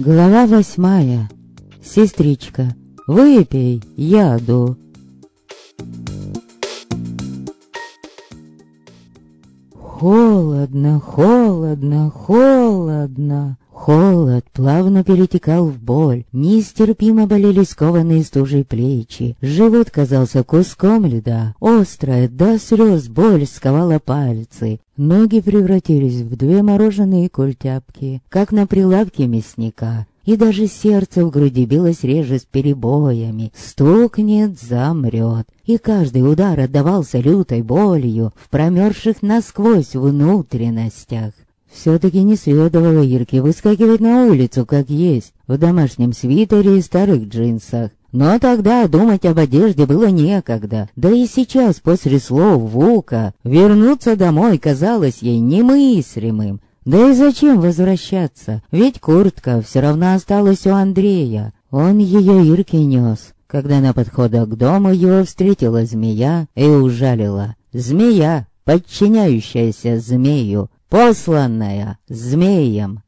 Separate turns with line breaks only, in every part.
Глава восьмая. Сестричка, выпей яду. Холодно, холодно, холодно. Холод плавно перетекал в боль, нестерпимо болели скованные стужей плечи, живот казался куском льда, острая до слез боль сковала пальцы, ноги превратились в две мороженые культяпки, как на прилавке мясника, и даже сердце в груди билось реже с перебоями, стукнет, замрет, и каждый удар отдавался лютой болью в промерзших насквозь внутренностях. Все-таки не следовало Ирке выскакивать на улицу, как есть, в домашнем свитере и старых джинсах. Но тогда думать об одежде было некогда. Да и сейчас, после слов Вука, вернуться домой казалось ей немыслимым. Да и зачем возвращаться? Ведь куртка все равно осталась у Андрея. Он ее Ирке нес. Когда на подходах к дому его встретила змея и ужалила. Змея, подчиняющаяся змею, посланная змеем.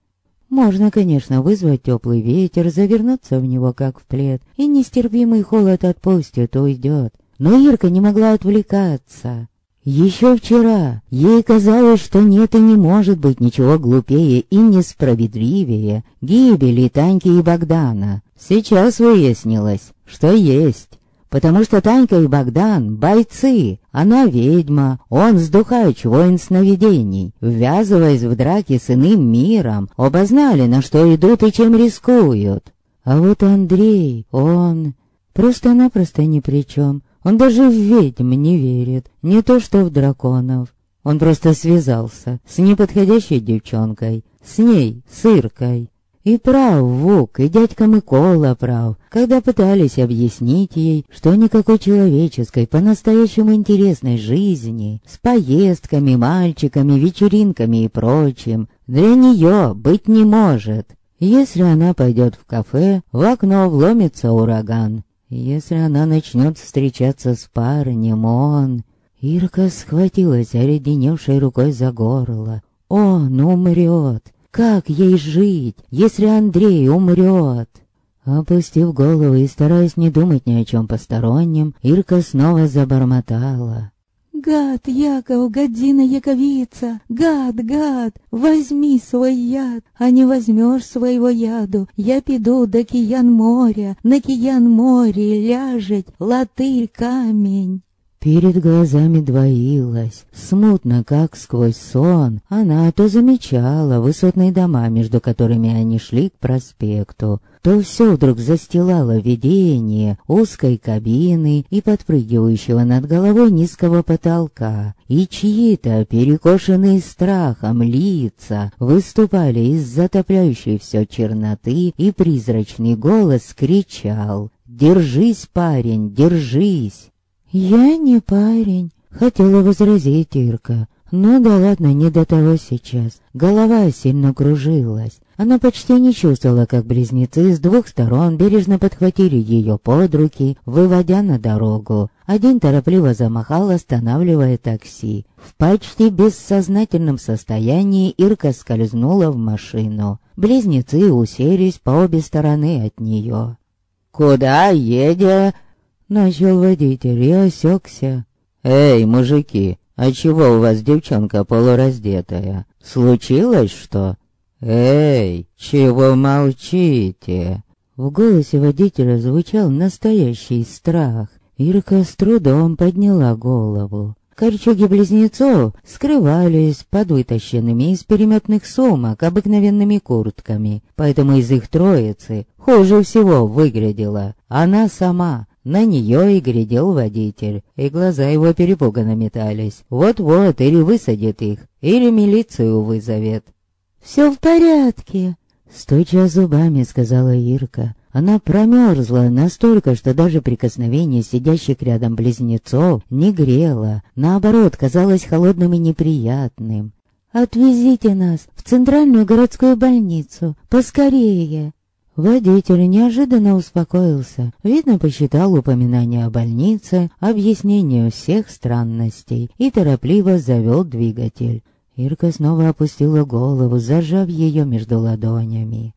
Можно, конечно, вызвать теплый ветер, завернуться в него, как в плед, и нестерпимый холод отпустит, уйдет. Но Ирка не могла отвлекаться. Еще вчера ей казалось, что нет и не может быть ничего глупее и несправедливее гибели Таньки и Богдана. Сейчас выяснилось, что есть потому что Танька и Богдан — бойцы, она ведьма, он сдухач воин сновидений. Ввязываясь в драки с иным миром, оба знали, на что идут и чем рискуют. А вот Андрей, он просто-напросто ни при чем. Он даже в ведьм не верит, не то что в драконов. Он просто связался с неподходящей девчонкой, с ней, с Иркой. И прав Вук, и дядька Микола прав, когда пытались объяснить ей, что никакой человеческой, по-настоящему интересной жизни, с поездками, мальчиками, вечеринками и прочим, для нее быть не может. Если она пойдет в кафе, в окно вломится ураган. Если она начнет встречаться с парнем, он... Ирка схватилась оледеневшей рукой за горло. Он умрет. Как ей жить, если Андрей умрет? Опустив голову и стараясь не думать ни о чем постороннем, Ирка снова забормотала.
«Гад, Яков, гадина яковица! Гад, гад! Возьми свой яд, а не возьмешь своего яду. Я пиду до киян моря, на киян море ляжет латырь камень».
Перед глазами двоилась, смутно, как сквозь сон, она то замечала высотные дома, между которыми они шли к проспекту, то все вдруг застилало видение узкой кабины и подпрыгивающего над головой низкого потолка, и чьи-то перекошенные страхом лица выступали из затопляющей все черноты, и призрачный голос кричал «Держись, парень, держись!»
«Я не парень», —
хотела возразить Ирка. Но да ладно, не до того сейчас. Голова сильно кружилась. Она почти не чувствовала, как близнецы с двух сторон бережно подхватили ее под руки, выводя на дорогу. Один торопливо замахал, останавливая такси. В почти бессознательном состоянии Ирка скользнула в машину. Близнецы уселись по обе стороны от нее. «Куда едя?» Начал водитель и осекся. «Эй, мужики, а чего у вас девчонка полураздетая? Случилось что?» «Эй, чего молчите?» В голосе водителя звучал настоящий страх. Ирка с трудом подняла голову. Корчуги-близнецов скрывались под вытащенными из переметных сумок обыкновенными куртками, поэтому из их троицы хуже всего выглядела она сама, на нее и глядел водитель, и глаза его перепуганно метались. Вот-вот, или высадит их, или милицию вызовет.
«Все в порядке», —
стуча зубами, сказала Ирка. Она промерзла настолько, что даже прикосновение сидящих рядом близнецов не грело, наоборот, казалось холодным и неприятным.
«Отвезите нас в центральную городскую больницу, поскорее!»
Водитель неожиданно успокоился. Видно, посчитал упоминание о больнице объяснением всех странностей и торопливо завел двигатель. Ирка снова опустила голову, зажав ее между ладонями.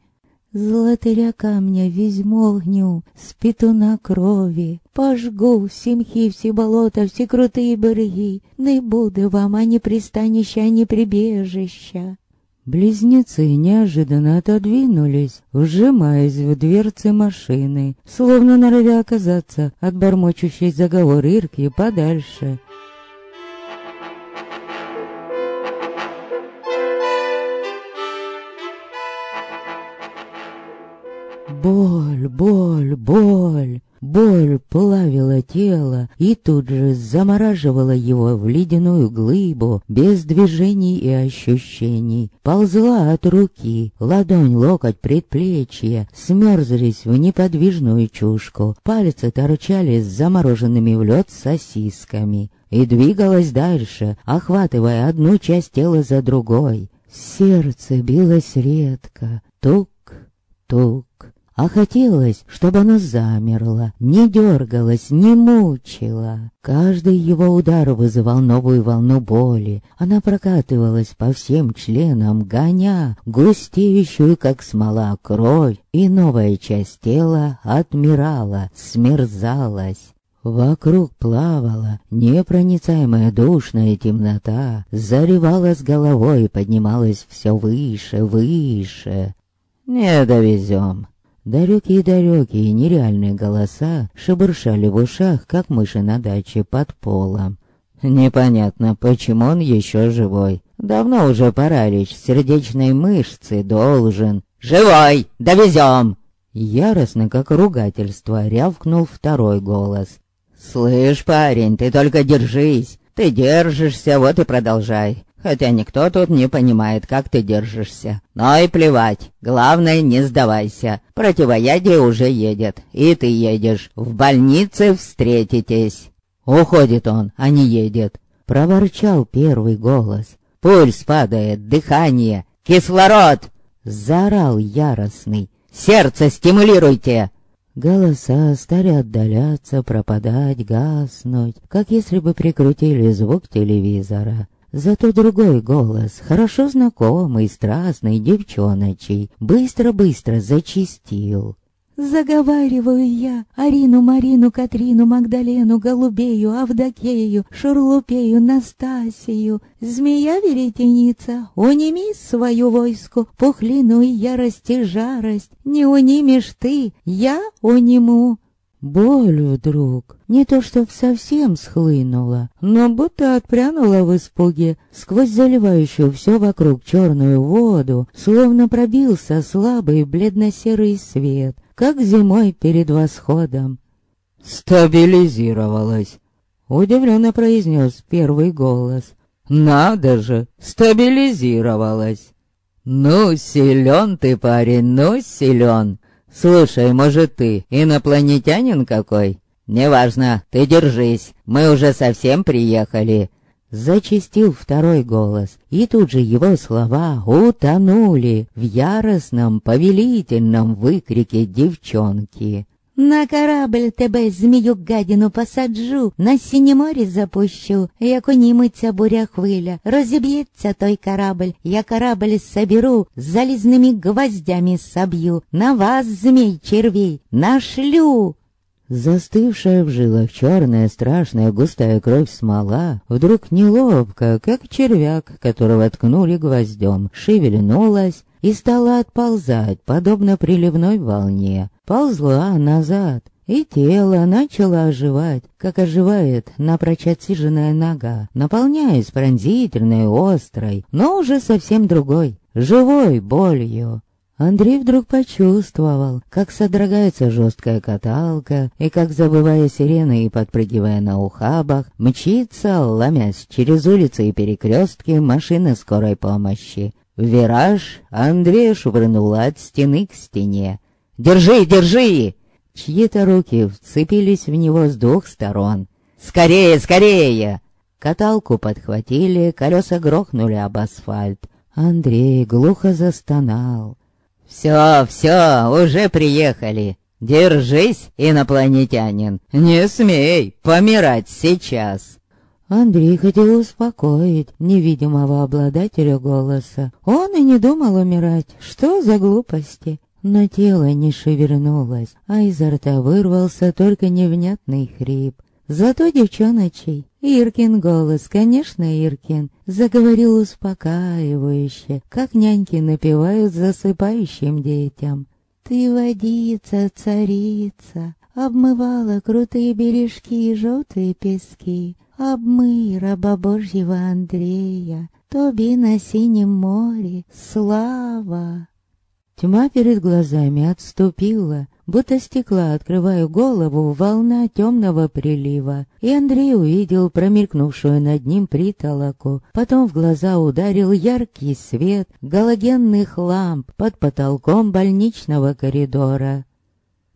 Золотыря камня візьму огню, з пітуна крові, пожгу всі мхи, всі болота, всі крутые береги, не буде вам ані пристанища, ані прибежища.
Близнецы неожиданно отодвинулись, вжимаясь в дверцы машины, словно норовя оказаться от бормочущей заговор Ирки подальше. Боль, боль, боль. Боль плавила тело и тут же замораживала его в ледяную глыбу, без движений и ощущений. Ползла от руки, ладонь, локоть, предплечье, смерзлись в неподвижную чушку, пальцы торчали с замороженными в лед сосисками. И двигалась дальше, охватывая одну часть тела за другой. Сердце билось редко, тук, тук а хотелось, чтобы оно замерло, не дергалось, не мучило. Каждый его удар вызывал новую волну боли. Она прокатывалась по всем членам, гоня густеющую, как смола, кровь, и новая часть тела отмирала, смерзалась. Вокруг плавала непроницаемая душная темнота, заревала с головой и поднималась все выше, выше. «Не довезем», Далекие-далекие нереальные голоса шебуршали в ушах, как мыши на даче под полом. Непонятно, почему он еще живой. Давно уже паралич сердечной мышцы должен. «Живой! Довезем!» Яростно, как ругательство, рявкнул второй голос. «Слышь, парень, ты только держись! Ты держишься, вот и продолжай хотя никто тут не понимает, как ты держишься. Но и плевать, главное, не сдавайся. Противоядие уже едет, и ты едешь. В больнице встретитесь. Уходит он, а не едет. Проворчал первый голос. Пульс падает, дыхание, кислород! Заорал яростный. Сердце стимулируйте! Голоса стали отдаляться, пропадать, гаснуть, как если бы прикрутили звук телевизора. Зато другой голос, хорошо знакомый, страстный, девчоночий, быстро-быстро зачистил.
Заговариваю я Арину, Марину, Катрину, Магдалену, Голубею, Авдокею, Шурлупею, Настасию. Змея-веретеница, уними свою войску, пухлину и ярость и жарость. Не унимешь ты, я униму.
Боль вдруг не то что совсем схлынула, но будто отпрянула в испуге сквозь заливающую все вокруг черную воду, словно пробился слабый бледно-серый свет, как зимой перед восходом. «Стабилизировалась!» — удивленно произнес первый голос. «Надо же, стабилизировалась!» «Ну, силен ты, парень, ну, силен!» «Слушай, может, ты инопланетянин какой?» «Неважно, ты держись, мы уже совсем приехали». Зачистил второй голос, и тут же его слова утонули в яростном, повелительном выкрике девчонки.
На корабль тебе, змію гадіну, посаджу, на синє море запущу, як унімиться буря хвиля, розіб'ється той корабль, я корабль соберу, залізними гвоздями собью, на вас, змей червей, нашлю.
Застывшая в жилах черная страшная густая кровь смола вдруг неловко, как червяк, которого ткнули гвоздем, шевельнулась и стала отползать, подобно приливной волне. Ползла назад, и тело начало оживать, как оживает напрочь отсиженная нога, наполняясь пронзительной, острой, но уже совсем другой, живой болью. Андрей вдруг почувствовал, как содрогается жесткая каталка, и как, забывая сирены и подпрыгивая на ухабах, мчится, ломясь через улицы и перекрестки, машина скорой помощи. В вираж Андрей швырнула от стены к стене. «Держи, держи!» Чьи-то руки вцепились в него с двух сторон. «Скорее, скорее!» Каталку подхватили, колеса грохнули об асфальт. Андрей глухо застонал. «Все, все, уже приехали. Держись, инопланетянин, не смей помирать сейчас!»
Андрей хотел успокоить невидимого обладателя голоса. Он и не думал умирать. Что за глупости? Но тело не шевернулось, а изо рта вырвался только невнятный хрип. Зато девчоночий, Иркин голос, конечно, Иркин, заговорил успокаивающе, как няньки напевают засыпающим детям. «Ты водица, царица, обмывала крутые бережки и желтые пески, обмый раба Божьего Андрея, тоби на синем море, слава!» Тьма перед глазами отступила, будто стекла, открывая голову, волна темного прилива. И Андрей увидел промелькнувшую над ним притолоку. Потом в глаза ударил яркий свет галогенных ламп под потолком больничного коридора.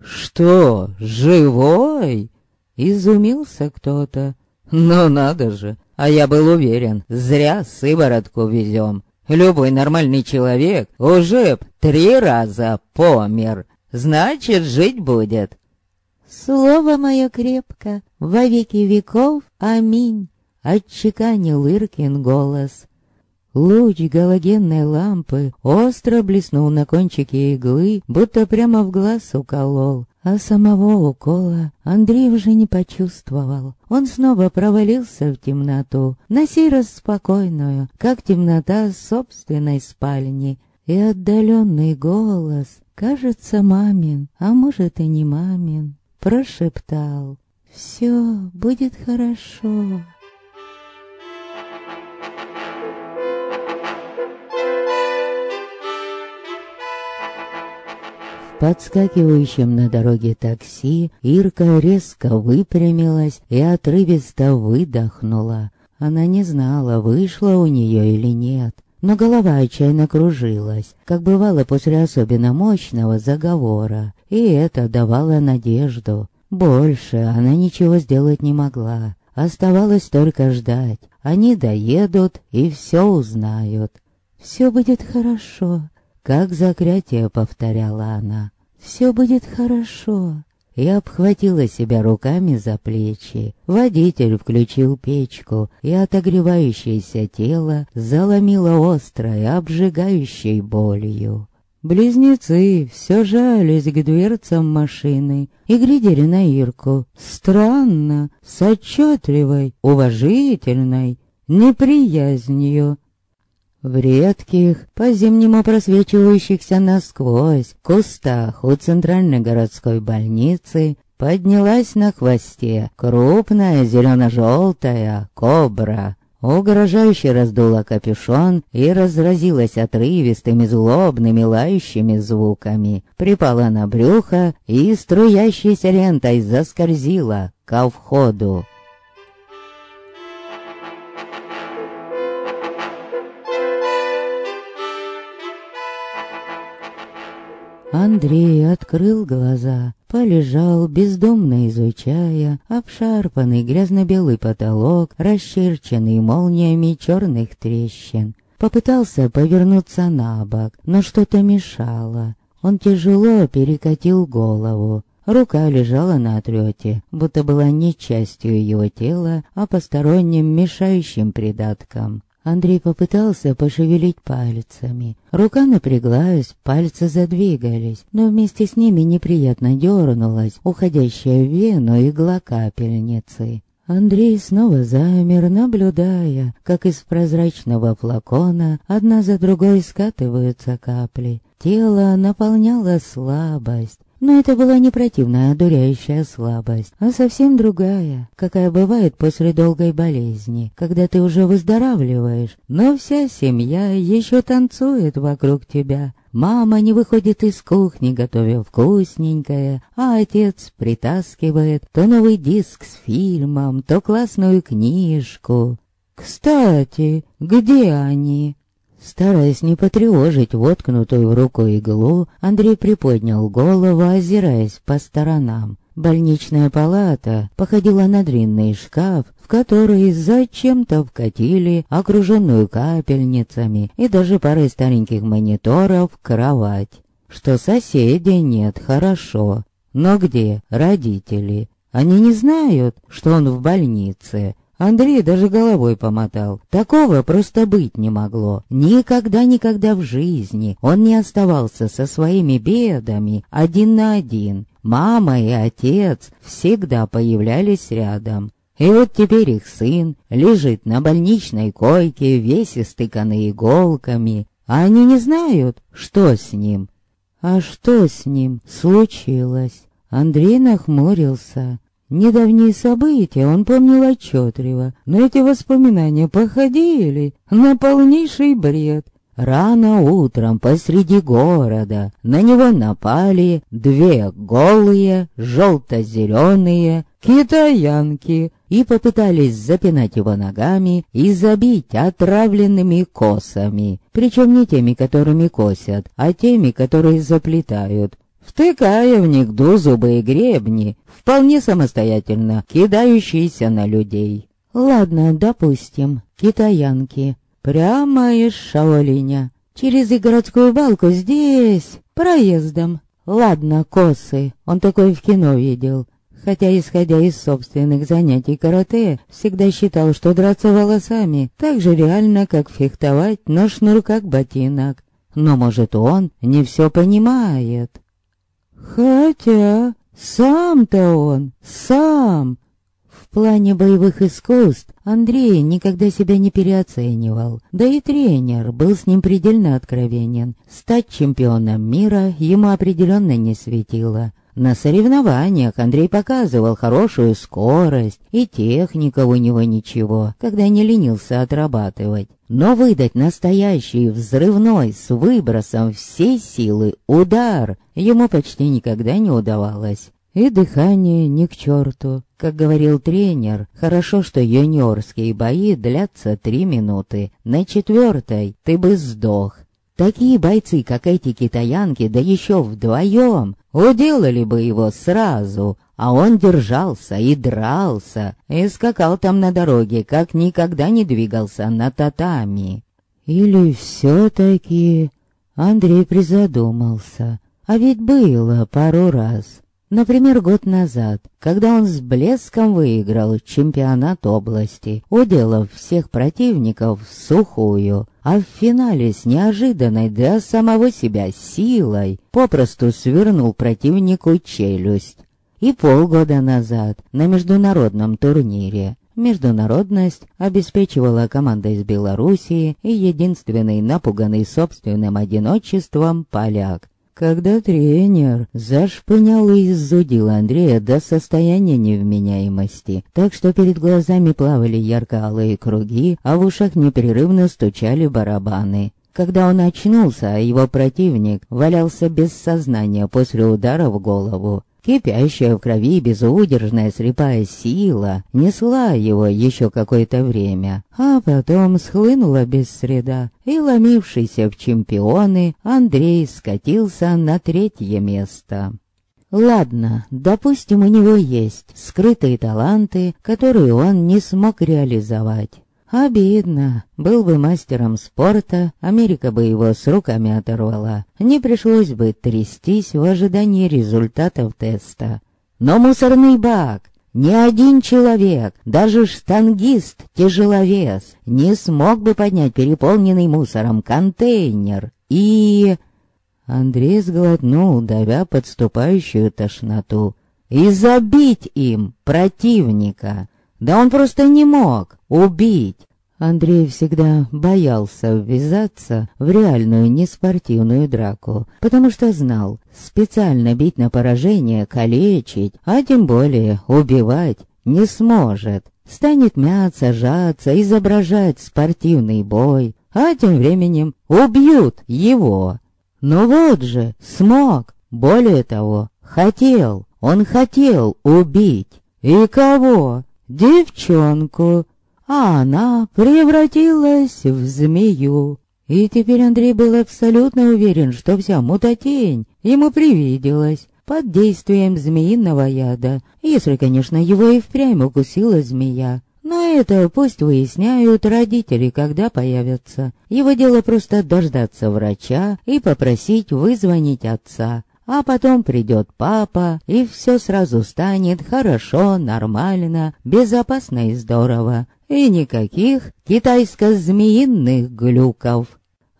«Что, живой?» — изумился кто-то. «Ну надо же, а я был уверен, зря сыворотку везем. Любой нормальный человек уже три раза помер. Значит, жить будет.
Слово мое крепко, во веки веков, аминь, отчеканил Иркин голос. Луч галогенной лампы остро блеснул на кончике иглы, будто прямо в глаз уколол а самого укола Андрей уже не почувствовал. Он снова провалился в темноту, на сей раз спокойную, как темнота собственной спальни, и отдаленный голос, кажется, мамин, а может и не мамин, прошептал «Все будет хорошо».
Подскакивающем на дороге такси, Ирка резко выпрямилась и отрывисто выдохнула. Она не знала, вышло у нее или нет, но голова отчаянно кружилась, как бывало после особенно мощного заговора, и это давало надежду. Больше она ничего сделать не могла. Оставалось только ждать. Они доедут и все узнают.
«Все будет хорошо»,
как заклятие повторяла она.
«Все будет хорошо».
И обхватила себя руками за плечи. Водитель включил печку, и отогревающееся тело заломило острой, обжигающей болью. Близнецы все жались к дверцам машины и глядели на Ирку. Странно, с отчетливой, уважительной неприязнью. В редких, по-зимнему просвечивающихся насквозь, кустах у центральной городской больницы поднялась на хвосте крупная зелено-желтая кобра. Угрожающе раздула капюшон и разразилась отрывистыми злобными лающими звуками. Припала на брюхо и струящейся лентой заскользила ко входу. Андрей открыл глаза, полежал, бездумно изучая обшарпанный грязно-белый потолок, расчерченный молниями черных трещин. Попытался повернуться на бок, но что-то мешало. Он тяжело перекатил голову. Рука лежала на отрете, будто была не частью его тела, а посторонним мешающим придатком. Андрей попытался пошевелить пальцами. Рука напряглась, пальцы задвигались, но вместе с ними неприятно дернулась уходящая в вену игла капельницы. Андрей снова замер, наблюдая, как из прозрачного флакона одна за другой скатываются капли. Тело наполняло слабость, но это была не противная одуряющая слабость, а совсем другая, какая бывает после долгой болезни, когда ты уже выздоравливаешь, но вся семья еще танцует вокруг тебя. Мама не выходит из кухни, готовя вкусненькое, а отец притаскивает то новый диск с фильмом, то классную книжку. «Кстати, где они?» Стараясь не потревожить воткнутую в руку иглу, Андрей приподнял голову, озираясь по сторонам. Больничная палата походила на длинный шкаф, в который зачем-то вкатили окруженную капельницами и даже парой стареньких мониторов кровать. что соседей нет, хорошо. Но где родители? Они не знают, что он в больнице. Андрей даже головой помотал. Такого просто быть не могло. Никогда-никогда в жизни он не оставался со своими бедами один на один. Мама и отец всегда появлялись рядом. И вот теперь их сын лежит на больничной койке, весь истыканный иголками, а они не знают, что с ним. А что с ним случилось? Андрей нахмурился. Недавние события он помнил отчетливо, но эти воспоминания походили на полнейший бред. Рано утром посреди города на него напали две голые, желто-зеленые китаянки и попытались запинать его ногами и забить отравленными косами. Причем не теми, которыми косят, а теми, которые заплетают втыкая в них дозубые гребни, вполне самостоятельно кидающиеся на людей. Ладно, допустим, китаянки. Прямо из Шаолиня. Через и городскую балку здесь, проездом. Ладно, косы, он такой в кино видел. Хотя, исходя из собственных занятий карате, всегда считал, что драться волосами так же реально, как фехтовать на шнурках ботинок. Но, может, он не все понимает. Хотя сам-то он, сам. В плане боевых искусств Андрей никогда себя не переоценивал. Да и тренер был с ним предельно откровенен. Стать чемпионом мира ему определенно не светило. На соревнованиях Андрей показывал хорошую скорость, и техника у него ничего, когда не ленился отрабатывать. Но выдать настоящий взрывной с выбросом всей силы удар ему почти никогда не удавалось. И дыхание ни к черту. Как говорил тренер, хорошо, что юниорские бои длятся три минуты. На четвертой ты бы сдох. Такие бойцы, как эти китаянки, да еще вдвоем, уделали бы его сразу, а он держался и дрался, и скакал там на дороге, как никогда не двигался на татами. Или все-таки... Андрей призадумался, а ведь было пару раз. Например, год назад, когда он с блеском выиграл чемпионат области, уделав всех противников в сухую, а в финале с неожиданной для самого себя силой попросту свернул противнику челюсть. И полгода назад на международном турнире Международность обеспечивала команда из Белоруссии и единственный напуганный собственным одиночеством поляк, когда тренер зашпынял и изудил Андрея до состояния невменяемости, так что перед глазами плавали ярко-алые круги, а в ушах непрерывно стучали барабаны. Когда он очнулся, а его противник валялся без сознания после удара в голову, Кипящая в крови безудержная слепая сила несла его еще какое-то время, а потом схлынула без среда, и ломившийся в чемпионы Андрей скатился на третье место. Ладно, допустим, у него есть скрытые таланты, которые он не смог реализовать. Обидно. Был бы мастером спорта, Америка бы его с руками оторвала. Не пришлось бы трястись в ожидании результатов теста. Но мусорный бак ни один человек, даже штангист-тяжеловес, не смог бы поднять переполненный мусором контейнер. И... Андрей сглотнул, давя подступающую тошноту. И забить им противника. Да он просто не мог убить. Андрей всегда боялся ввязаться в реальную неспортивную драку, потому что знал, специально бить на поражение, калечить, а тем более убивать не сможет. Станет мяться, жаться, изображать спортивный бой, а тем временем убьют его. Но вот же, смог, более того, хотел, он хотел убить. И кого? Девчонку, а она превратилась в змею. И теперь Андрей был абсолютно уверен, что вся мутатень ему привиделась под действием змеиного яда, если, конечно, его и впрямь укусила змея. Но это пусть выясняют родители, когда появятся. Его дело просто дождаться врача и попросить вызвонить отца. А потом придет папа, и все сразу станет хорошо, нормально, безопасно и здорово. И никаких китайско-змеиных глюков.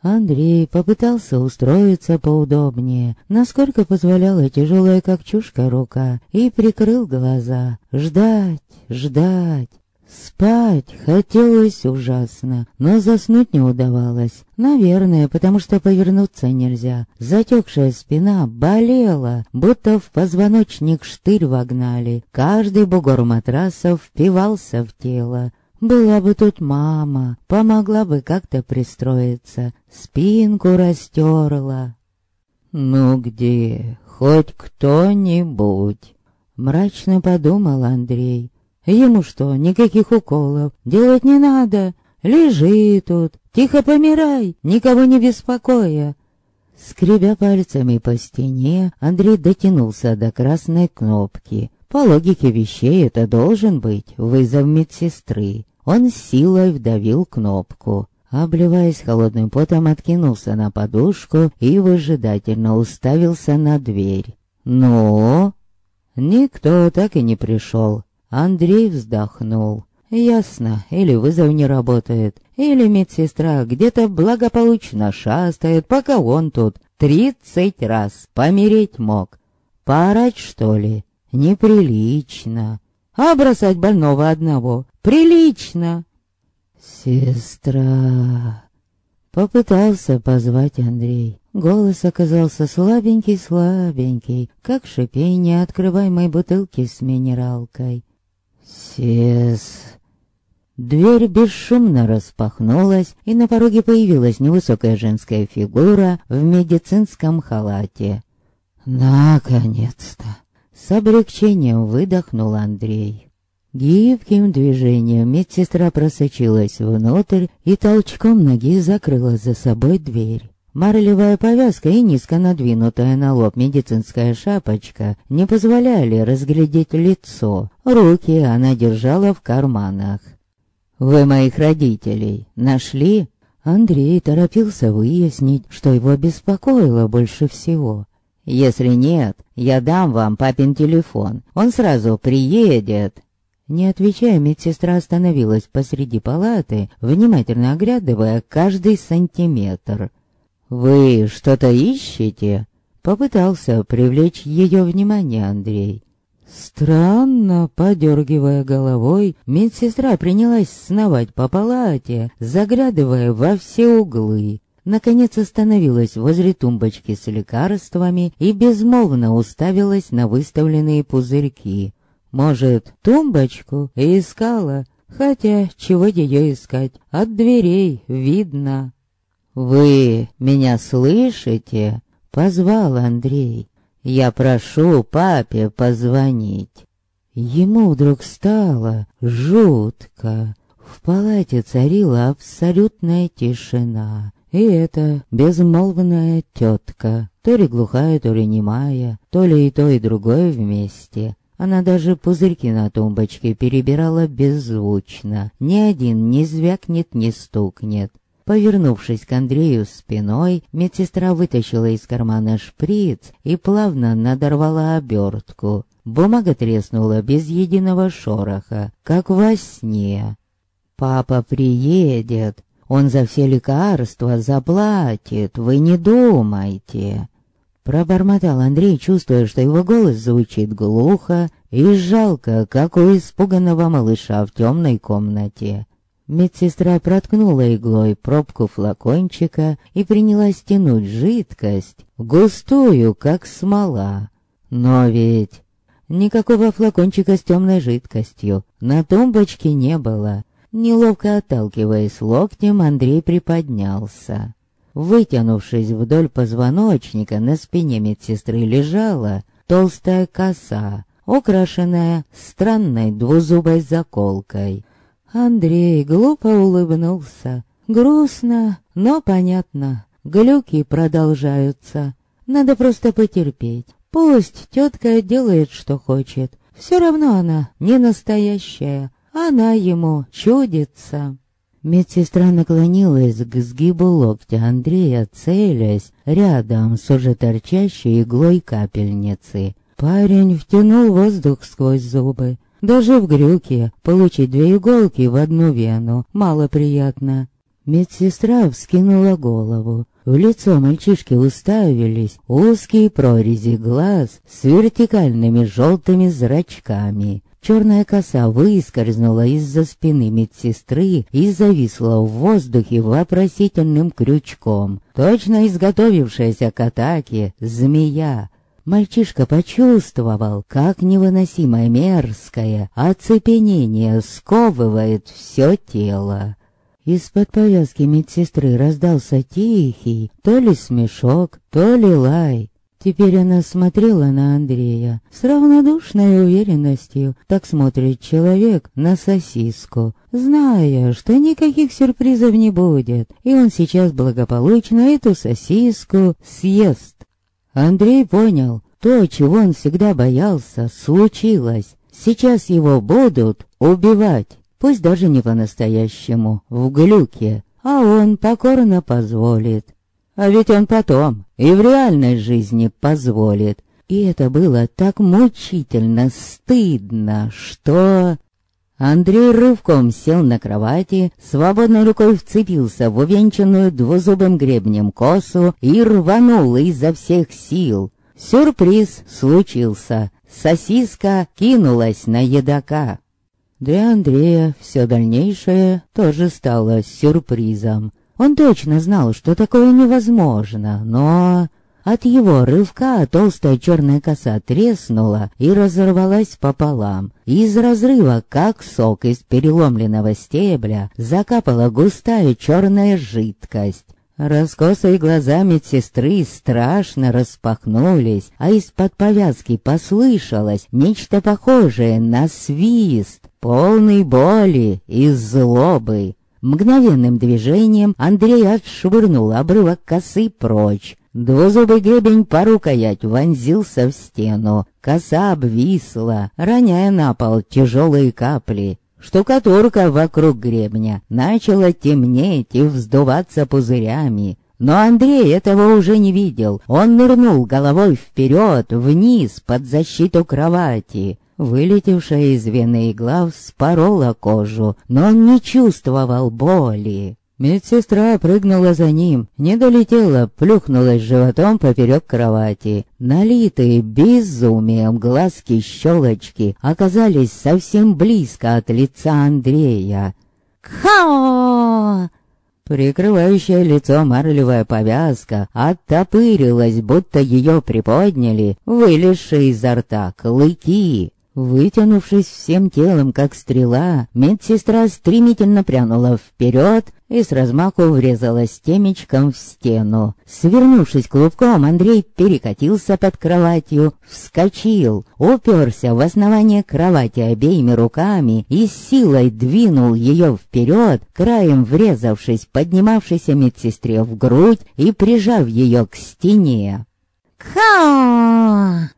Андрей попытался устроиться поудобнее, насколько позволяла тяжелая как чушка рука, и прикрыл глаза. Ждать, ждать. Спать хотелось ужасно, но заснуть не удавалось. Наверное, потому что повернуться нельзя. Затекшая спина болела, будто в позвоночник штырь вогнали. Каждый бугор матраса впивался в тело. Была бы тут мама, помогла бы как-то пристроиться, спинку растерла. «Ну где, хоть кто-нибудь?» Мрачно подумал Андрей. Ему что, никаких уколов делать не надо. Лежи тут, тихо помирай, никого не беспокоя. Скребя пальцами по стене, Андрей дотянулся до красной кнопки. По логике вещей это должен быть вызов медсестры. Он силой вдавил кнопку. Обливаясь холодным потом, откинулся на подушку и выжидательно уставился на дверь. «Ну?» Никто так и не пришел. Андрей вздохнул. Ясно, или вызов не работает, или медсестра где-то благополучно шастает, пока он тут тридцать раз помереть мог. Поорать, что ли? Неприлично. А бросать больного одного? Прилично. Сестра... Попытался позвать Андрей. Голос оказался слабенький-слабенький, как шипение открываемой бутылки с минералкой. Сес... Дверь бесшумно распахнулась, и на пороге появилась невысокая женская фигура в медицинском халате. «Наконец-то!» С облегчением выдохнул Андрей. Гибким движением медсестра просочилась внутрь и толчком ноги закрыла за собой дверь. Марлевая повязка и низко надвинутая на лоб медицинская шапочка не позволяли разглядеть лицо. Руки она держала в карманах. «Вы моих родителей нашли?» Андрей торопился выяснить, что его беспокоило больше всего. «Если нет, я дам вам папин телефон. Он сразу приедет». Не отвечая, медсестра остановилась посреди палаты, внимательно оглядывая каждый сантиметр. «Вы что-то ищете?» Попытался привлечь ее внимание Андрей. Странно, подергивая головой, медсестра принялась сновать по палате, заглядывая во все углы. Наконец остановилась возле тумбочки с лекарствами и безмолвно уставилась на выставленные пузырьки. Может, тумбочку и искала, хотя чего ее искать, от дверей видно. «Вы меня слышите?» — позвал Андрей. «Я прошу папе позвонить». Ему вдруг стало жутко. В палате царила абсолютная тишина. И эта безмолвная тетка, то ли глухая, то ли немая, то ли и то, и другое вместе. Она даже пузырьки на тумбочке перебирала беззвучно. Ни один не звякнет, не стукнет. Повернувшись к Андрею спиной, медсестра вытащила из кармана шприц и плавно надорвала обертку. Бумага треснула без единого шороха, как во сне. «Папа приедет, он за все лекарства заплатит, вы не думайте!» Пробормотал Андрей, чувствуя, что его голос звучит глухо и жалко, как у испуганного малыша в темной комнате. Медсестра проткнула иглой пробку флакончика и принялась тянуть жидкость, густую, как смола. Но ведь никакого флакончика с темной жидкостью на тумбочке не было. Неловко отталкиваясь локтем, Андрей приподнялся. Вытянувшись вдоль позвоночника, на спине медсестры лежала толстая коса, украшенная странной двузубой заколкой. Андрей глупо улыбнулся. Грустно, но понятно. Глюки продолжаются. Надо просто потерпеть. Пусть тетка делает, что хочет. Все равно она не настоящая. она ему чудится. Медсестра наклонилась к сгибу локтя Андрея, целясь рядом с уже торчащей иглой капельницы. Парень втянул воздух сквозь зубы. Даже в грюке получить две иголки в одну вену мало приятно. Медсестра вскинула голову. В лицо мальчишки уставились узкие прорези глаз с вертикальными желтыми зрачками. Черная коса выскользнула из-за спины медсестры и зависла в воздухе вопросительным крючком. Точно изготовившаяся к атаке змея. Мальчишка почувствовал, как невыносимое мерзкое оцепенение сковывает все тело. Из-под повязки медсестры раздался тихий, то ли смешок, то ли лай. Теперь она смотрела на Андрея с равнодушной уверенностью, так смотрит человек на сосиску, зная, что никаких сюрпризов не будет, и он сейчас благополучно эту сосиску съест. Андрей понял, то, чего он всегда боялся, случилось. Сейчас его будут убивать, пусть даже не по-настоящему, в глюке, а он покорно позволит. А ведь он потом и в реальной жизни позволит. И это было так мучительно стыдно, что... Андрей рывком сел на кровати, свободной рукой вцепился в увенчанную двузубым гребнем косу и рванул изо всех сил. Сюрприз случился. Сосиска кинулась на едока. Для Андрея все дальнейшее тоже стало сюрпризом. Он точно знал, что такое невозможно, но... От его рывка толстая черная коса треснула и разорвалась пополам. Из разрыва, как сок из переломленного стебля, закапала густая черная жидкость. Раскосые глаза медсестры страшно распахнулись, а из-под повязки послышалось нечто похожее на свист, полный боли и злобы. Мгновенным движением Андрей отшвырнул обрывок косы прочь. Двузубый гребень по рукоять вонзился в стену. Коса обвисла, роняя на пол тяжелые капли. Штукатурка вокруг гребня начала темнеть и вздуваться пузырями. Но Андрей этого уже не видел. Он нырнул головой вперед, вниз, под защиту кровати. Вылетевшая из вены игла вспорола кожу, но он не чувствовал боли. Медсестра прыгнула за ним, не долетела, плюхнулась животом поперек кровати. Налитые безумием глазки-щелочки оказались совсем близко от лица Андрея. «Ха!» Прикрывающая лицо марлевая повязка оттопырилась, будто ее приподняли, вылезшие изо рта клыки. Вытянувшись всем телом, как стрела, медсестра стремительно прянула вперед и с размаху врезалась темечком в стену. Свернувшись клубком, Андрей перекатился под кроватью, вскочил, уперся в основание кровати обеими руками и силой двинул ее вперед, краем врезавшись поднимавшейся медсестре в грудь и прижав ее к стене. «Ха!»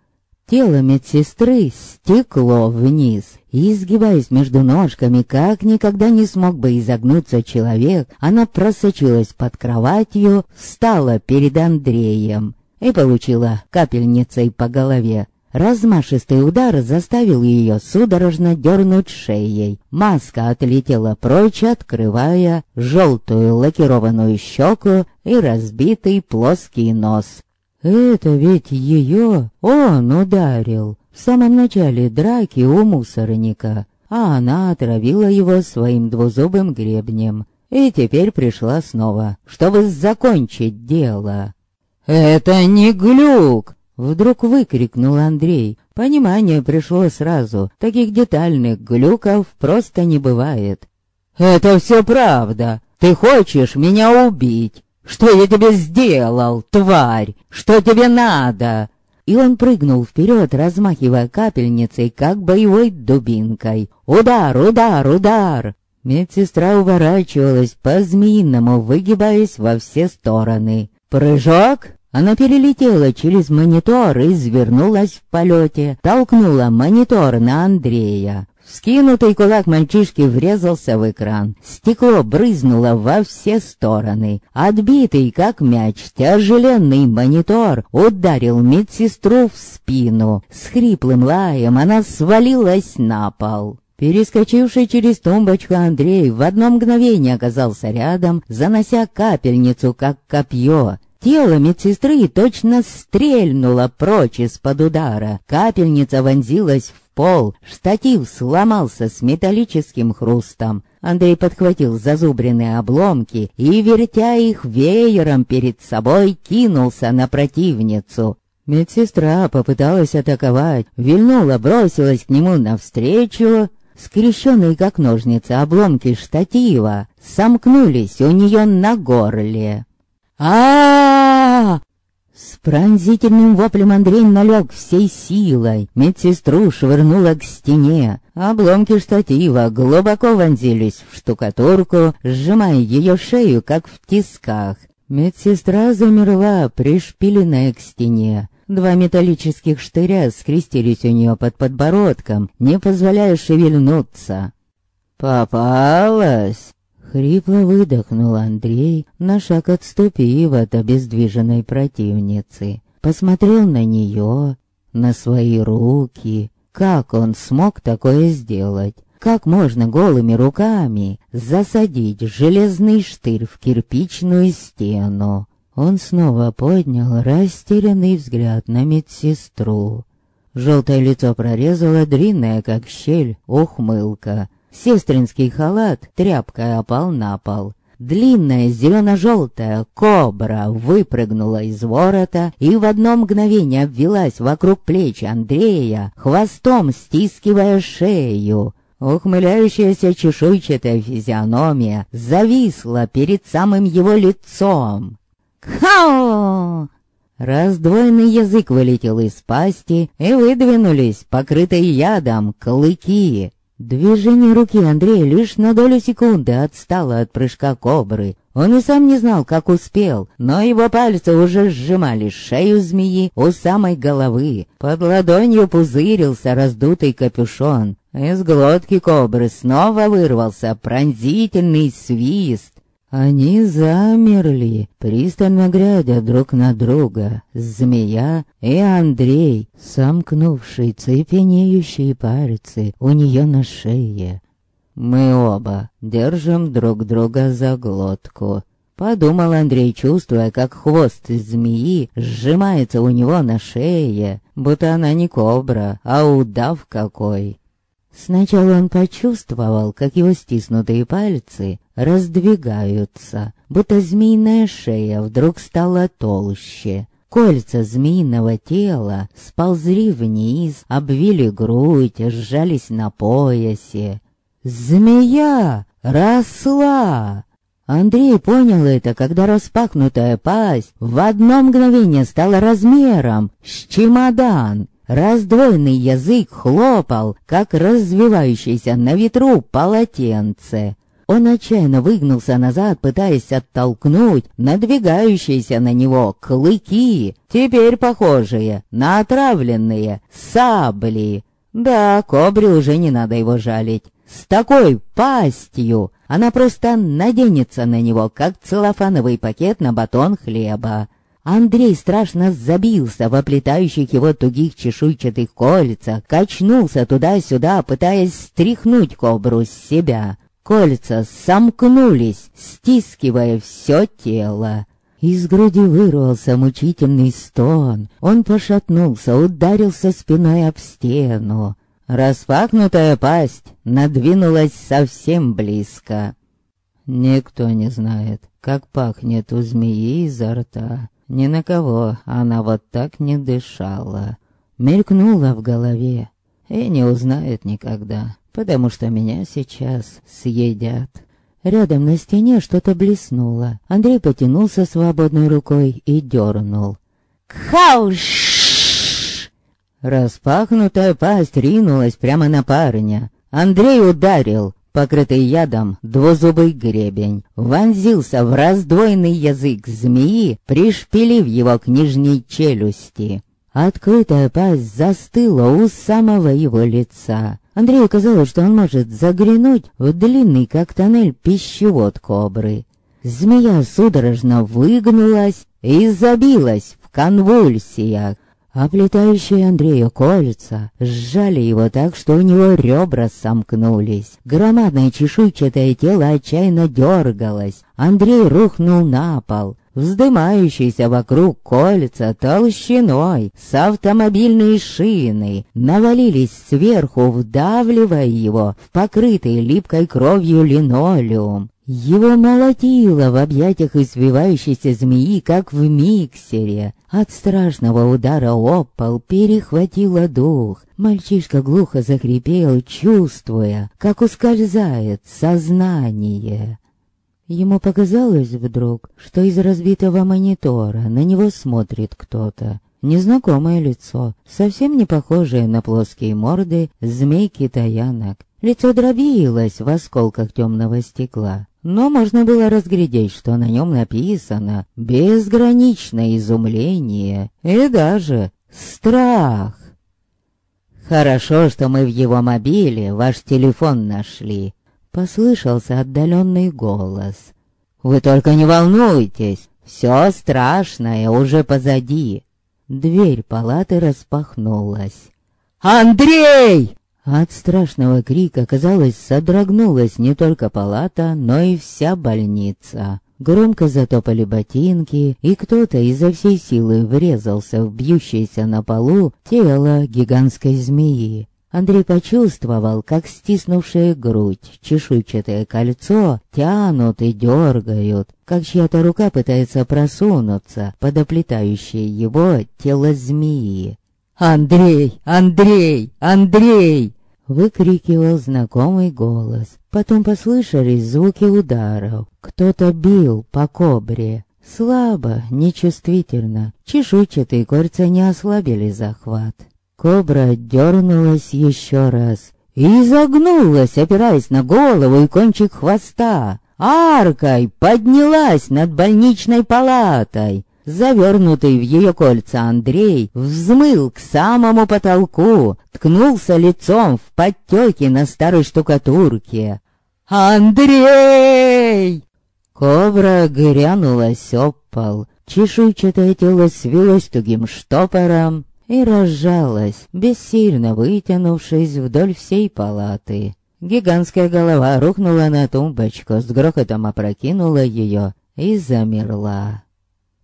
Тело медсестры стекло вниз, и, изгибаясь между ножками, как никогда не смог бы изогнуться человек, она просочилась под кроватью, встала перед Андреем и получила капельницей по голове. Размашистый удар заставил ее судорожно дернуть шеей. Маска отлетела прочь, открывая желтую лакированную щеку и разбитый плоский нос. Это ведь ее он ударил в самом начале драки у мусорника, а она отравила его своим двузубым гребнем. И теперь пришла снова, чтобы закончить дело. «Это не глюк!» Вдруг выкрикнул Андрей. Понимание пришло сразу. Таких детальных глюков просто не бывает. «Это все правда. Ты хочешь меня убить. Что я тебе сделал, тварь? Что тебе надо?» И он прыгнул вперед, размахивая капельницей, как боевой дубинкой. «Удар, удар, удар!» Медсестра уворачивалась по-змеиному, выгибаясь во все стороны. «Прыжок!» Она перелетела через монитор и извернулась в полете, толкнула монитор на Андрея. Скинутый кулак мальчишки врезался в экран. Стекло брызнуло во все стороны. Отбитый, как мяч, тяжеленный монитор ударил медсестру в спину. С хриплым лаем она свалилась на пол. Перескочивший через тумбочку Андрей в одно мгновение оказался рядом, занося капельницу, как копье. Тело медсестры точно стрельнуло прочь из-под удара. Капельница вонзилась в пол, штатив сломался с металлическим хрустом. Андрей подхватил зазубренные обломки и, вертя их веером перед собой, кинулся на противницу. Медсестра попыталась атаковать, вильнула, бросилась к нему навстречу. Скрещенные как ножницы обломки штатива сомкнулись у нее на горле а С пронзительным воплем Андрей налег всей силой. Медсестру швырнула к стене. Обломки штатива глубоко вонзились в штукатурку, сжимая ее шею, как в тисках. Медсестра замерла, пришпиленная к стене. Два металлических штыря скрестились у нее под подбородком, не позволяя шевельнуться. «Попалась!» Хрипло выдохнул Андрей, на шаг отступив от обездвиженной противницы. Посмотрел на нее, на свои руки. Как он смог такое сделать? Как можно голыми руками засадить железный штырь в кирпичную стену? Он снова поднял растерянный взгляд на медсестру. Желтое лицо прорезала длинная, как щель, ухмылка. Сестринский халат тряпкой опал на пол. Длинная зелено-желтая кобра выпрыгнула из ворота и в одно мгновение обвелась вокруг плеч Андрея, хвостом стискивая шею. Ухмыляющаяся чешуйчатая физиономия зависла перед самым его лицом. «Хау!» Раздвоенный язык вылетел из пасти, и выдвинулись, покрытые ядом, клыки. Движение руки Андрея лишь на долю секунды отстало от прыжка кобры. Он и сам не знал, как успел, но его пальцы уже сжимали шею змеи у самой головы. Под ладонью пузырился раздутый капюшон. Из глотки кобры снова вырвался пронзительный свист. Они замерли, пристально глядя друг на друга, змея и Андрей, сомкнувший цепенеющие пальцы у нее на шее. «Мы оба держим друг друга за глотку», — подумал Андрей, чувствуя, как хвост змеи сжимается у него на шее, будто она не кобра, а удав какой. Сначала он почувствовал, как его стиснутые пальцы раздвигаются, будто змеиная шея вдруг стала толще. Кольца змеиного тела сползли вниз, обвили грудь, сжались на поясе. Змея росла! Андрей понял это, когда распахнутая пасть в одно мгновение стала размером с чемодан. Раздвоенный язык хлопал, как развивающийся на ветру полотенце. Он отчаянно выгнулся назад, пытаясь оттолкнуть надвигающиеся на него клыки, теперь похожие на отравленные сабли. Да, кобре уже не надо его жалить. С такой пастью она просто наденется на него, как целлофановый пакет на батон хлеба. Андрей страшно забился в оплетающих его тугих чешуйчатых кольцах, качнулся туда-сюда, пытаясь стряхнуть кобру с себя. Кольца сомкнулись, стискивая все тело. Из груди вырвался мучительный стон. Он пошатнулся, ударился спиной об стену. Распахнутая пасть надвинулась совсем близко. Никто не знает, как пахнет у змеи изо рта. Ни на кого она вот так не дышала. Мелькнула в голове и не узнает никогда потому что меня сейчас съедят. Рядом на стене что-то блеснуло. Андрей потянулся свободной рукой и дернул. «Хауш!» Распахнутая пасть ринулась прямо на парня. Андрей ударил, покрытый ядом, двузубый гребень. Вонзился в раздвоенный язык змеи, пришпилив его к нижней челюсти. Открытая пасть застыла у самого его лица. Андрею казалось, что он может заглянуть в длинный, как тоннель, пищевод кобры. Змея судорожно выгнулась и забилась в конвульсиях. Оплетающие Андрея кольца сжали его так, что у него ребра сомкнулись. Громадное чешуйчатое тело отчаянно дергалось. Андрей рухнул на пол. Вздымающиеся вокруг кольца толщиной с автомобильной шины навалились сверху, вдавливая его в покрытый липкой кровью линолеум. Его молотило в объятиях извивающейся змеи, как в миксере. От страшного удара об пол перехватило дух. Мальчишка глухо захрипел, чувствуя, как ускользает сознание. Ему показалось вдруг, что из разбитого монитора на него смотрит кто-то. Незнакомое лицо, совсем не похожее на плоские морды змей-китаянок. Лицо дробилось в осколках темного стекла, но можно было разглядеть, что на нем написано «безграничное изумление» и даже «страх». «Хорошо, что мы в его мобиле ваш телефон нашли», Послышался отдаленный голос. «Вы только не волнуйтесь, все страшное уже позади». Дверь палаты распахнулась. «Андрей!» От страшного крика, казалось, содрогнулась не только палата, но и вся больница. Громко затопали ботинки, и кто-то изо всей силы врезался в бьющееся на полу тело гигантской змеи. Андрей почувствовал, как стиснувшая грудь, чешуйчатое кольцо тянут и дергают, как чья-то рука пытается просунуться под оплетающее его тело змеи. «Андрей! Андрей! Андрей!» Выкрикивал знакомый голос. Потом послышались звуки ударов. Кто-то бил по кобре. Слабо, нечувствительно. Чешуйчатые кольца не ослабили захват. Кобра дернулась еще раз и изогнулась, опираясь на голову и кончик хвоста. Аркой поднялась над больничной палатой. Завернутый в ее кольца Андрей взмыл к самому потолку, ткнулся лицом в подтеки на старой штукатурке. «Андрей!» Кобра грянулась об чешуйчатое тело свелось тугим штопором, и разжалась, бессильно вытянувшись вдоль всей палаты. Гигантская голова рухнула на тумбочку, с грохотом опрокинула ее и замерла.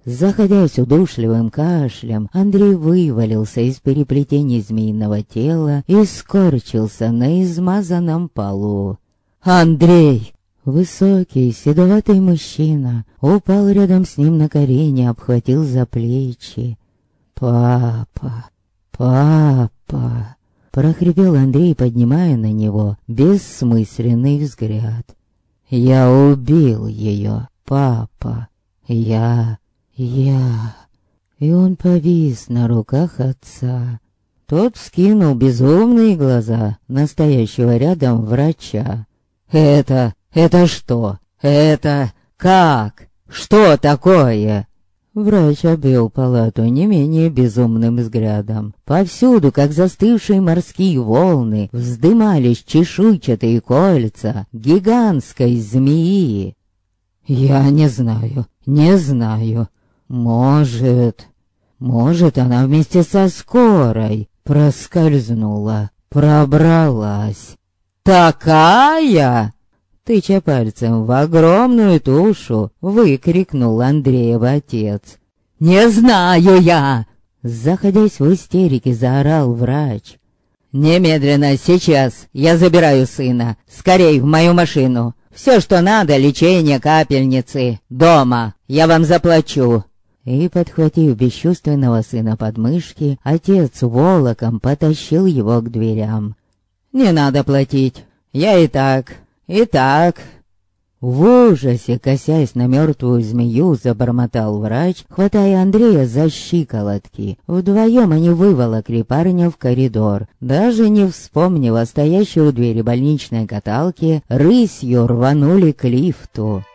Заходясь удушливым кашлем, Андрей вывалился из переплетений змеиного тела и скорчился на измазанном полу. «Андрей!» Высокий, седоватый мужчина упал рядом с ним на колени, обхватил за плечи. «Папа! Папа!» Прохрипел Андрей, поднимая на него бессмысленный взгляд. «Я убил ее, папа! Я... я...» И он повис на руках отца. Тот вскинул безумные глаза настоящего рядом врача. «Это... это что? Это... как? Что такое?» Врач обвел палату не менее безумным взглядом. Повсюду, как застывшие морские волны, вздымались чешуйчатые кольца гигантской змеи. «Я не знаю, не знаю. Может, может, она вместе со скорой проскользнула, пробралась. Такая!» Тыча пальцем в огромную тушу, выкрикнул Андреев отец. «Не знаю я!» Заходясь в истерике, заорал врач. «Немедленно, сейчас, я забираю сына. Скорей в мою машину. Все, что надо, лечение, капельницы. Дома. Я вам заплачу». И, подхватив бесчувственного сына под мышки, отец волоком потащил его к дверям. «Не надо платить. Я и так «Итак...» В ужасе, косясь на мертвую змею, забормотал врач, хватая Андрея за щиколотки. Вдвоем они выволокли парня в коридор, даже не вспомнив о стоящей у двери больничной каталке, рысью рванули к лифту.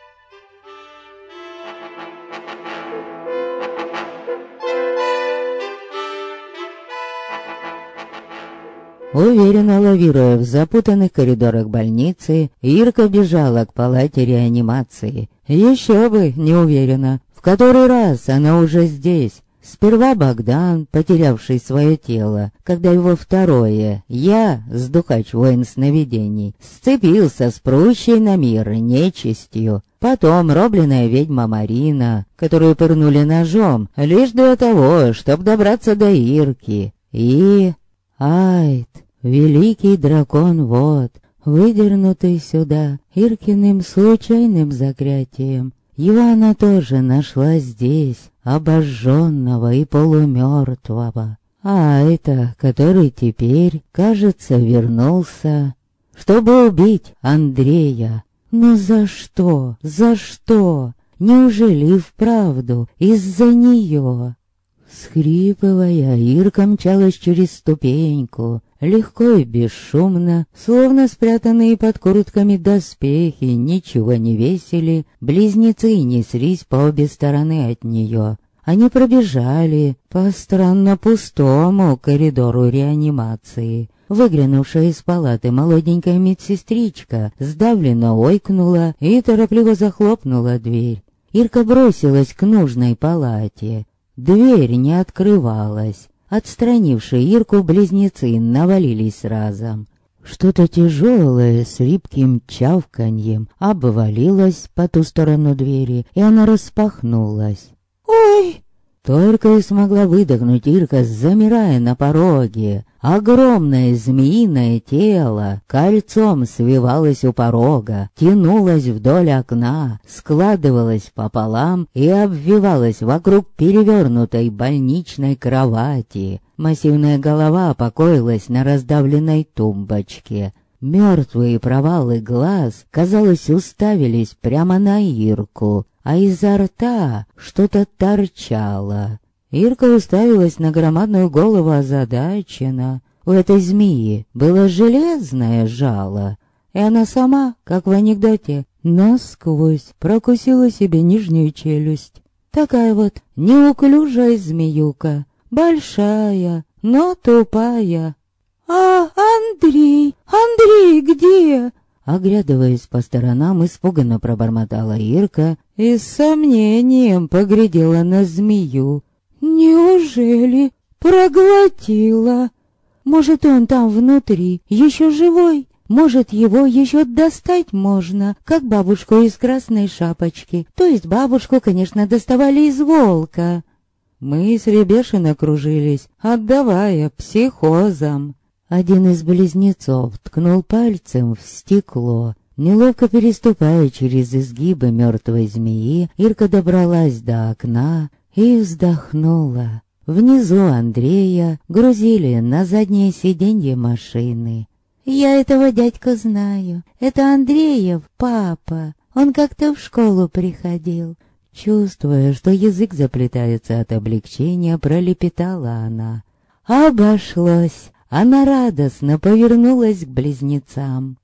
Уверенно лавируя в запутанных коридорах больницы, Ирка бежала к палате реанимации. Еще бы, не уверена, в который раз она уже здесь. Сперва Богдан, потерявший свое тело, когда его второе, я, сдухач воин сновидений, сцепился с прущей на мир нечистью. Потом робленная ведьма Марина, которую пырнули ножом, лишь для того, чтобы добраться до Ирки. И... Айт, великий дракон вот, выдернутый сюда Иркиным случайным заклятием. Его она тоже нашла здесь, обожженного и полумертвого. А это, который теперь, кажется, вернулся, чтобы убить Андрея. Но за что? За что? Неужели вправду из-за нее? Схрипывая, Ирка мчалась через ступеньку, легко и бесшумно, словно спрятанные под куртками доспехи, ничего не весили, близнецы неслись по обе стороны от нее. Они пробежали по странно пустому коридору реанимации. Выглянувшая из палаты молоденькая медсестричка сдавленно ойкнула и торопливо захлопнула дверь. Ирка бросилась к нужной палате. Дверь не открывалась. Отстранившие Ирку близнецы навалились разом. Что-то тяжелое с рибким чавканьем обвалилось по ту сторону двери, и она распахнулась.
«Ой!»
Только и смогла выдохнуть Ирка, замирая на пороге. Огромное змеиное тело кольцом свивалось у порога, тянулось вдоль окна, складывалось пополам и обвивалось вокруг перевернутой больничной кровати. Массивная голова покоилась на раздавленной тумбочке. Мертвые провалы глаз, казалось, уставились прямо на Ирку, а изо рта что-то торчало. Ирка уставилась на громадную голову озадачена. У этой змеи было железное жало, и она сама, как в анекдоте, насквозь прокусила себе нижнюю челюсть. Такая вот неуклюжая змеюка, большая, но тупая.
«А, Андрей, Андрей где?»
Оглядываясь по сторонам, испуганно пробормотала Ирка и с сомнением поглядела на змею.
«Неужели проглотила? Может, он там внутри, еще живой? Может, его еще достать можно, как бабушку из красной шапочки? То есть бабушку, конечно, доставали из волка».
Мы с Ребешиной кружились, отдавая психозам. Один из близнецов ткнул пальцем в стекло. Неловко переступая через изгибы мертвой змеи, Ирка добралась до окна и вздохнула. Внизу Андрея грузили на заднее сиденье машины.
«Я этого дядька знаю. Это Андреев папа. Он как-то в школу приходил».
Чувствуя, что язык заплетается от облегчения, пролепетала она. «Обошлось!» она радостно повернулась к близнецам.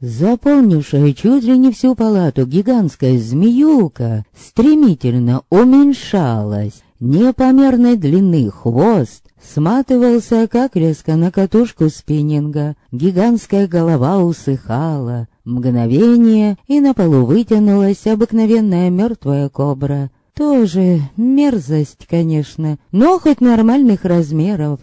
Заполнившая чуть ли не всю палату гигантская змеюка стремительно уменьшалась. Непомерной длины хвост сматывался, как резко на катушку спиннинга. Гигантская голова усыхала. Мгновение, и на полу вытянулась обыкновенная мертвая кобра. Тоже мерзость, конечно, но хоть нормальных размеров.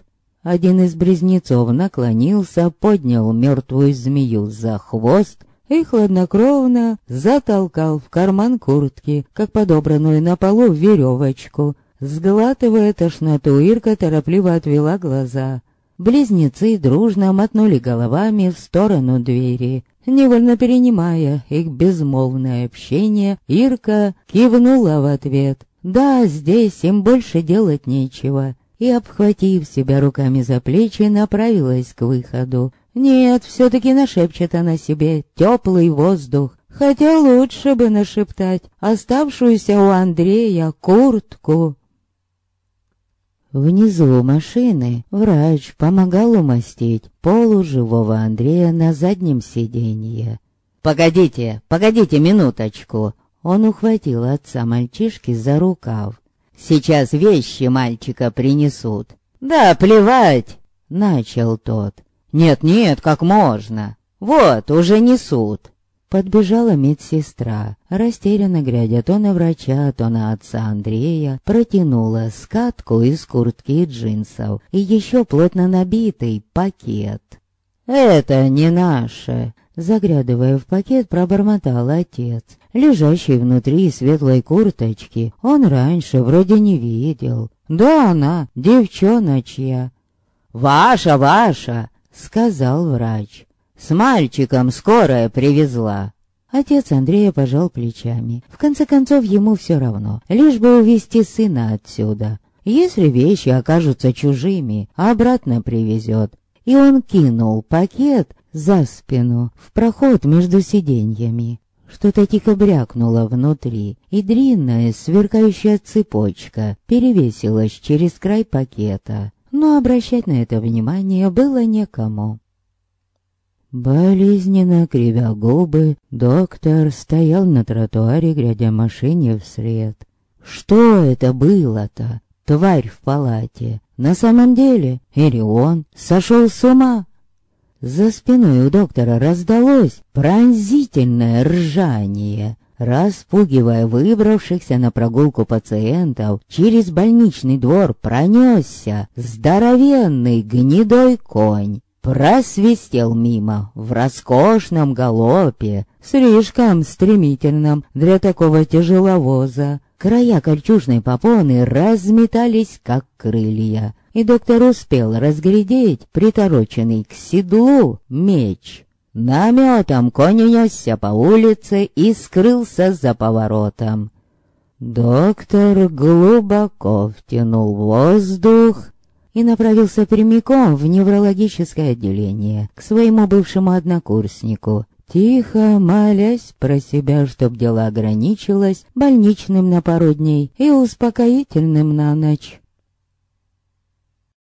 Один из близнецов наклонился, поднял мертвую змею за хвост и хладнокровно затолкал в карман куртки, как подобранную на полу веревочку. Сглатывая тошноту, Ирка торопливо отвела глаза. Близнецы дружно мотнули головами в сторону двери. Невольно перенимая их безмолвное общение, Ирка кивнула в ответ. «Да, здесь им больше делать нечего и, обхватив себя руками за плечи, направилась к выходу. Нет, все-таки нашепчет она себе теплый воздух, хотя лучше бы нашептать оставшуюся у Андрея куртку. Внизу машины врач помогал умастить полуживого Андрея на заднем сиденье. «Погодите, погодите минуточку!» Он ухватил отца мальчишки за рукав. Сейчас вещи мальчика принесут. Да, плевать, начал тот. Нет-нет, как можно. Вот, уже несут. Подбежала медсестра, растерянно глядя то на врача, то на отца Андрея, протянула скатку из куртки и джинсов и еще плотно набитый пакет. «Это не наше!» Заглядывая в пакет, пробормотал отец. Лежащий внутри светлой курточки он раньше вроде не видел. Да она, девчоночья. «Ваша, ваша!» — сказал врач. С мальчиком скорая привезла. Отец Андрея пожал плечами. В конце концов, ему все равно, лишь бы увезти сына отсюда. Если вещи окажутся чужими, обратно привезет. И он кинул пакет за спину, в проход между сиденьями. Что-то тихо брякнуло внутри, и длинная сверкающая цепочка перевесилась через край пакета. Но обращать на это внимание было некому. Болезненно кривя губы, доктор стоял на тротуаре, глядя машине вслед. Что это было-то? Тварь в палате. На самом деле, или он сошел с ума? За спиной у доктора раздалось пронзительное ржание. Распугивая выбравшихся на прогулку пациентов, через больничный двор пронесся здоровенный гнедой конь просвистел мимо в роскошном галопе, слишком стремительном для такого тяжеловоза. Края кольчужной попоны разметались, как крылья, и доктор успел разглядеть притороченный к седлу меч. Наметом конь унесся по улице и скрылся за поворотом. Доктор глубоко втянул воздух и направился прямиком в неврологическое отделение, к своему бывшему однокурснику, тихо молясь про себя, чтоб дело ограничилось больничным на пару дней и успокоительным на ночь.